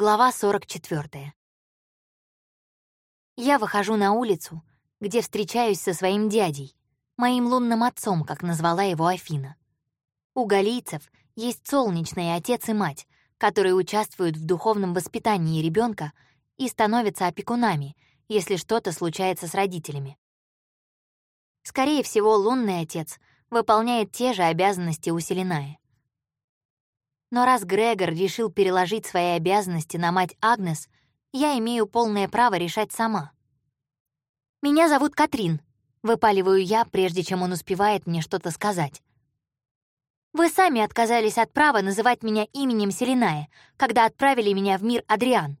Глава 44. Я выхожу на улицу, где встречаюсь со своим дядей, моим лунным отцом, как назвала его Афина. У галийцев есть солнечный отец и мать, которые участвуют в духовном воспитании ребенка и становятся опекунами, если что-то случается с родителями. Скорее всего, лунный отец выполняет те же обязанности у Селиная. Но раз Грегор решил переложить свои обязанности на мать Агнес, я имею полное право решать сама. «Меня зовут Катрин», — выпаливаю я, прежде чем он успевает мне что-то сказать. «Вы сами отказались от права называть меня именем Селиная, когда отправили меня в мир Адриан».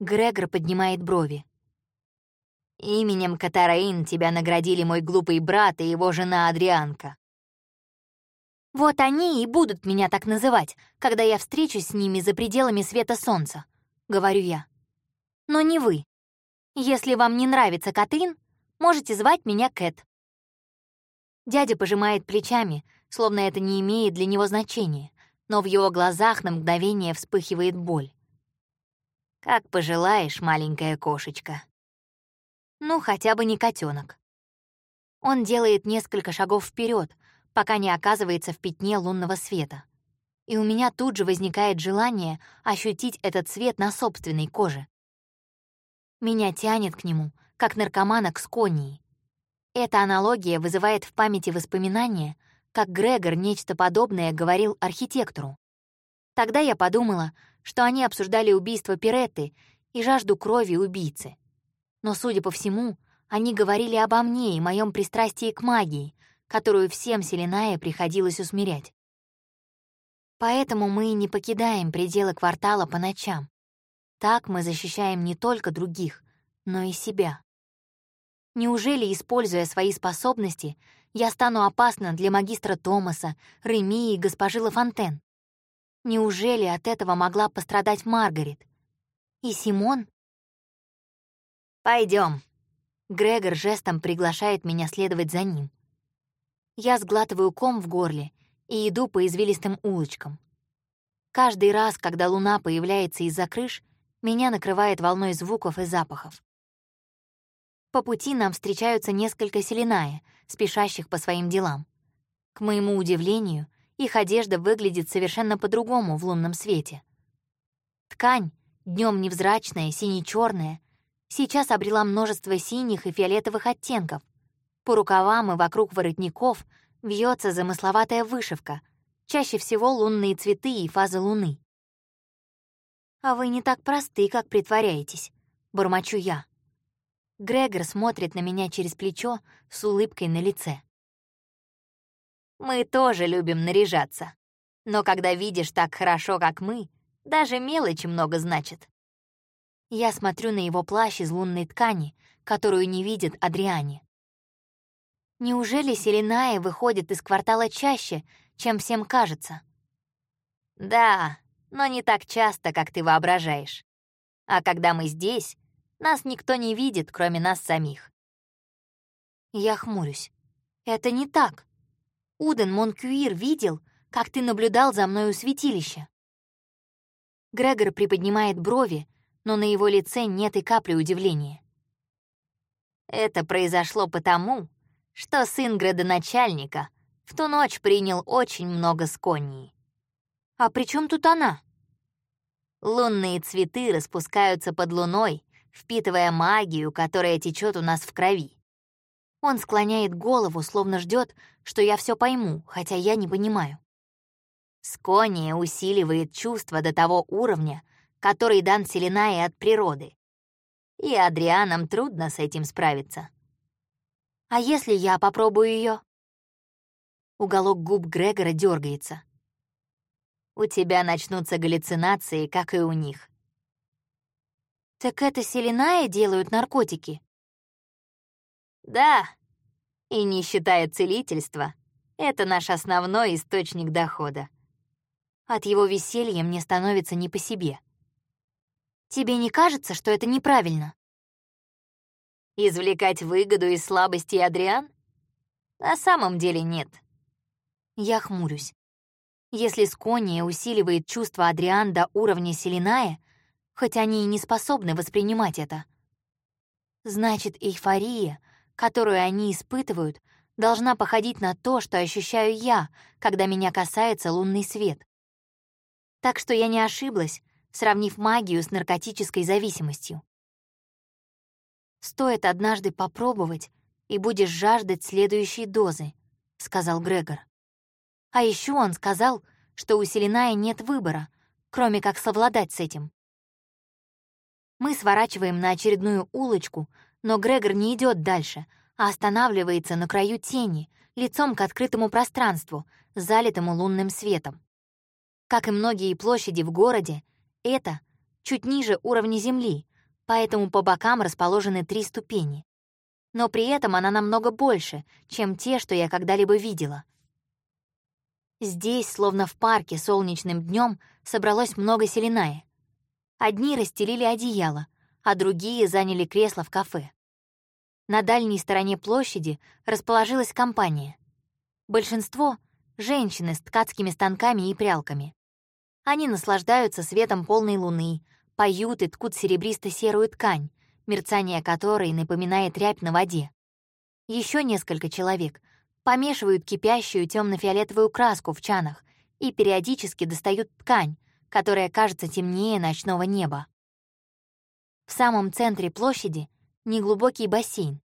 Грегор поднимает брови. «Именем Катараин тебя наградили мой глупый брат и его жена Адрианка. Вот они и будут меня так называть, когда я встречусь с ними за пределами света солнца, — говорю я. Но не вы. Если вам не нравится Катрин, можете звать меня Кэт. Дядя пожимает плечами, словно это не имеет для него значения, но в его глазах на мгновение вспыхивает боль. «Как пожелаешь, маленькая кошечка». Ну, хотя бы не котенок. Он делает несколько шагов вперед, пока не оказывается в пятне лунного света. И у меня тут же возникает желание ощутить этот свет на собственной коже. Меня тянет к нему, как наркомана к сконии. Эта аналогия вызывает в памяти воспоминания, как Грегор нечто подобное говорил архитектору. Тогда я подумала, что они обсуждали убийство Пиретты и жажду крови убийцы. Но, судя по всему, они говорили обо мне и моем пристрастии к магии, которую всем Селиная приходилось усмирять. Поэтому мы не покидаем пределы квартала по ночам. Так мы защищаем не только других, но и себя. Неужели, используя свои способности, я стану опасна для магистра Томаса, Реми и госпожи Лафонтен? Неужели от этого могла пострадать Маргарет? И Симон? Пойдем. Грегор жестом приглашает меня следовать за ним. Я сглатываю ком в горле и иду по извилистым улочкам. Каждый раз, когда луна появляется из-за крыш, меня накрывает волной звуков и запахов. По пути нам встречаются несколько селеная, спешащих по своим делам. К моему удивлению, их одежда выглядит совершенно по-другому в лунном свете. Ткань, днем невзрачная, сине черная сейчас обрела множество синих и фиолетовых оттенков, по рукавам и вокруг воротников вьется замысловатая вышивка, чаще всего лунные цветы и фазы луны. «А вы не так просты, как притворяетесь», — бормочу я. Грегор смотрит на меня через плечо с улыбкой на лице. «Мы тоже любим наряжаться. Но когда видишь так хорошо, как мы, даже мелочи много значит». Я смотрю на его плащ из лунной ткани, которую не видит Адриане. Неужели Селиная выходит из квартала чаще, чем всем кажется? Да, но не так часто, как ты воображаешь. А когда мы здесь, нас никто не видит, кроме нас самих. Я хмурюсь. Это не так. Уден Монкюир видел, как ты наблюдал за мной у святилища. Грегор приподнимает брови, но на его лице нет и капли удивления. Это произошло потому, что сын градоначальника в ту ночь принял очень много сконии. А при чем тут она? Лунные цветы распускаются под луной, впитывая магию, которая течет у нас в крови. Он склоняет голову, словно ждет, что я все пойму, хотя я не понимаю. Скония усиливает чувство до того уровня, который дан Селенае от природы. И Адрианам трудно с этим справиться. А если я попробую ее? Уголок губ Грегора дергается. У тебя начнутся галлюцинации, как и у них. Так это Селиная делают наркотики? Да, и не считая целительства, это наш основной источник дохода. От его веселья мне становится не по себе. Тебе не кажется, что это неправильно? Извлекать выгоду из слабости Адриан? На самом деле нет. Я хмурюсь. Если скония усиливает чувство Адриан до уровня Селиная, хоть они и не способны воспринимать это, значит, эйфория, которую они испытывают, должна походить на то, что ощущаю я, когда меня касается лунный свет. Так что я не ошиблась, сравнив магию с наркотической зависимостью. «Стоит однажды попробовать, и будешь жаждать следующей дозы», — сказал Грегор. А еще он сказал, что у Селиная нет выбора, кроме как совладать с этим. Мы сворачиваем на очередную улочку, но Грегор не идет дальше, а останавливается на краю тени, лицом к открытому пространству, залитому лунным светом. Как и многие площади в городе, это чуть ниже уровня земли, поэтому по бокам расположены три ступени. Но при этом она намного больше, чем те, что я когда-либо видела — Здесь, словно в парке солнечным днем, собралось много селеная. Одни расстелили одеяло, а другие заняли кресло в кафе. На дальней стороне площади расположилась компания. Большинство — женщины с ткацкими станками и прялками. Они наслаждаются светом полной луны, поют и ткут серебристо-серую ткань, мерцание которой напоминает рябь на воде. Еще несколько человек — помешивают кипящую темно-фиолетовую краску в чанах и периодически достают ткань, которая кажется темнее ночного неба. В самом центре площади неглубокий бассейн.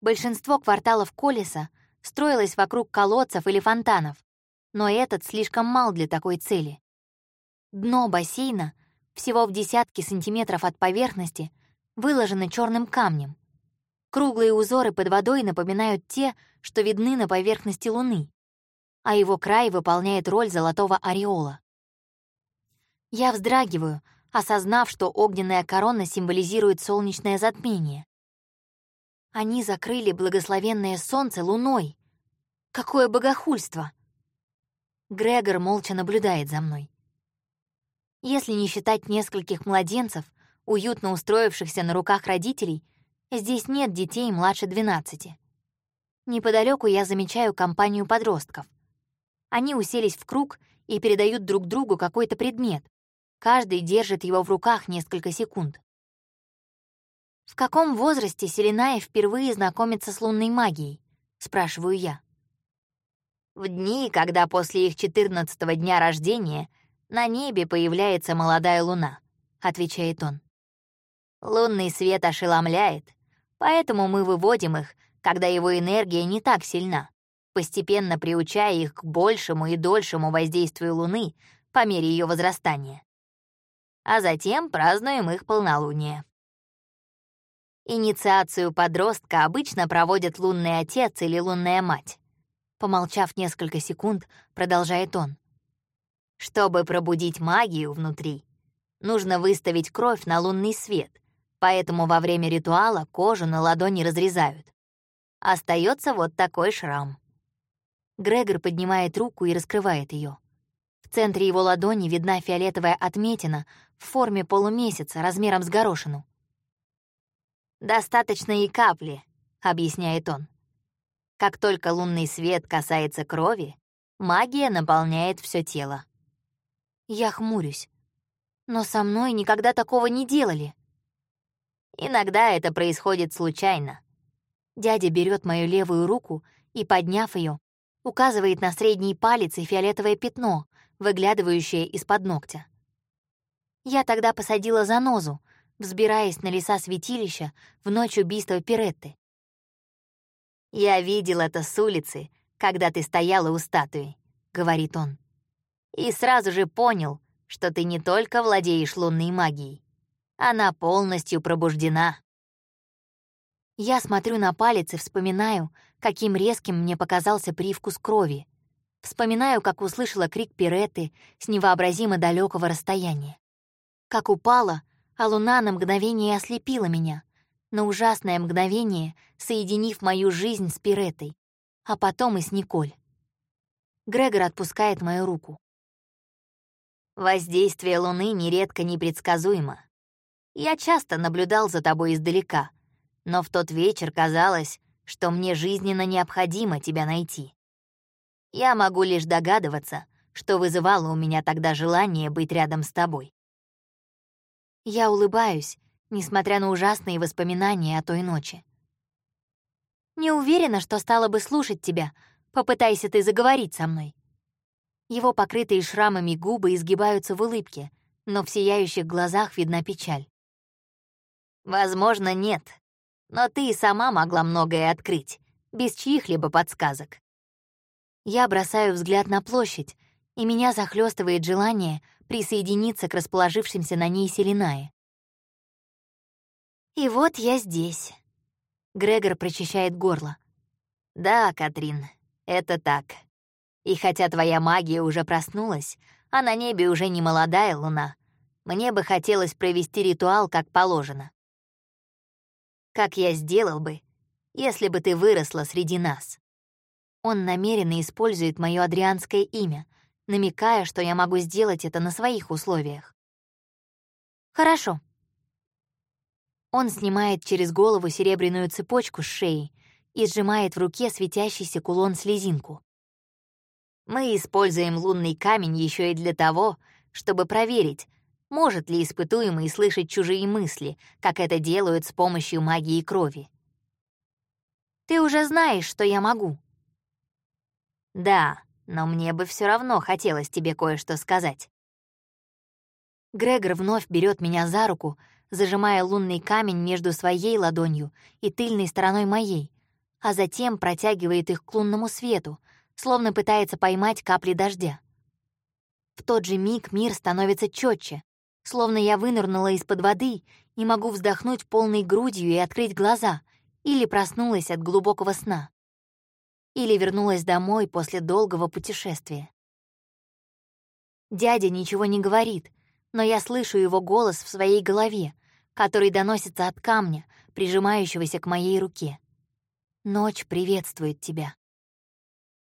Большинство кварталов Колеса строилось вокруг колодцев или фонтанов, но этот слишком мал для такой цели. Дно бассейна, всего в десятки сантиметров от поверхности, выложено черным камнем, Круглые узоры под водой напоминают те, что видны на поверхности Луны, а его край выполняет роль золотого ореола. Я вздрагиваю, осознав, что огненная корона символизирует солнечное затмение. Они закрыли благословенное солнце луной. Какое богохульство! Грегор молча наблюдает за мной. Если не считать нескольких младенцев, уютно устроившихся на руках родителей, Здесь нет детей младше 12. Неподалеку я замечаю компанию подростков. Они уселись в круг и передают друг другу какой-то предмет. Каждый держит его в руках несколько секунд. «В каком возрасте Селеная впервые знакомится с лунной магией?» — спрашиваю я. «В дни, когда после их четырнадцатого дня рождения на небе появляется молодая луна», — отвечает он. «Лунный свет ошеломляет, Поэтому мы выводим их, когда его энергия не так сильна, постепенно приучая их к большему и дольшему воздействию Луны по мере ее возрастания. А затем празднуем их полнолуние. Инициацию подростка обычно проводят лунный отец или лунная мать. Помолчав несколько секунд, продолжает он. Чтобы пробудить магию внутри, нужно выставить кровь на лунный свет, поэтому во время ритуала кожу на ладони разрезают. Остается вот такой шрам. Грегор поднимает руку и раскрывает ее. В центре его ладони видна фиолетовая отметина в форме полумесяца размером с горошину. «Достаточно и капли», — объясняет он. Как только лунный свет касается крови, магия наполняет все тело. Я хмурюсь. Но со мной никогда такого не делали. Иногда это происходит случайно. Дядя берет мою левую руку и, подняв ее, указывает на средний палец и фиолетовое пятно, выглядывающее из-под ногтя. Я тогда посадила занозу, взбираясь на леса святилища в ночь убийства Пиретты. «Я видел это с улицы, когда ты стояла у статуи», — говорит он. «И сразу же понял, что ты не только владеешь лунной магией, она полностью пробуждена. Я смотрю на палец и вспоминаю, каким резким мне показался привкус крови. Вспоминаю, как услышала крик Пиреты с невообразимо далекого расстояния. Как упала, а луна на мгновение ослепила меня, на ужасное мгновение соединив мою жизнь с Пиретой, а потом и с Николь. Грегор отпускает мою руку. Воздействие Луны нередко непредсказуемо. Я часто наблюдал за тобой издалека, но в тот вечер казалось, что мне жизненно необходимо тебя найти. Я могу лишь догадываться, что вызывало у меня тогда желание быть рядом с тобой. Я улыбаюсь, несмотря на ужасные воспоминания о той ночи. Не уверена, что стала бы слушать тебя, попытайся ты заговорить со мной. Его покрытые шрамами губы изгибаются в улыбке, но в сияющих глазах видна печаль. «Возможно, нет. Но ты и сама могла многое открыть, без чьих-либо подсказок». Я бросаю взгляд на площадь, и меня захлестывает желание присоединиться к расположившимся на ней Селинае. И вот я здесь. Грегор прочищает горло. Да, Катрин, это так. И хотя твоя магия уже проснулась, а на небе уже не молодая луна, мне бы хотелось провести ритуал как положено. Как я сделал бы, если бы ты выросла среди нас. Он намеренно использует мое адрианское имя, намекая, что я могу сделать это на своих условиях. Хорошо. Он снимает через голову серебряную цепочку с шеи и сжимает в руке светящийся кулон-слезинку. Мы используем лунный камень еще и для того, чтобы проверить, может ли испытуемый слышать чужие мысли, как это делают с помощью магии крови. Ты уже знаешь, что я могу. Да, но мне бы все равно хотелось тебе кое-что сказать. Грегор вновь берет меня за руку, зажимая лунный камень между своей ладонью и тыльной стороной моей, а затем протягивает их к лунному свету, словно пытается поймать капли дождя. В тот же миг мир становится четче, словно я вынырнула из-под воды и могу вздохнуть полной грудью и открыть глаза, или проснулась от глубокого сна, или вернулась домой после долгого путешествия. Дядя ничего не говорит, но я слышу его голос в своей голове, который доносится от камня, прижимающегося к моей руке. Ночь приветствует тебя.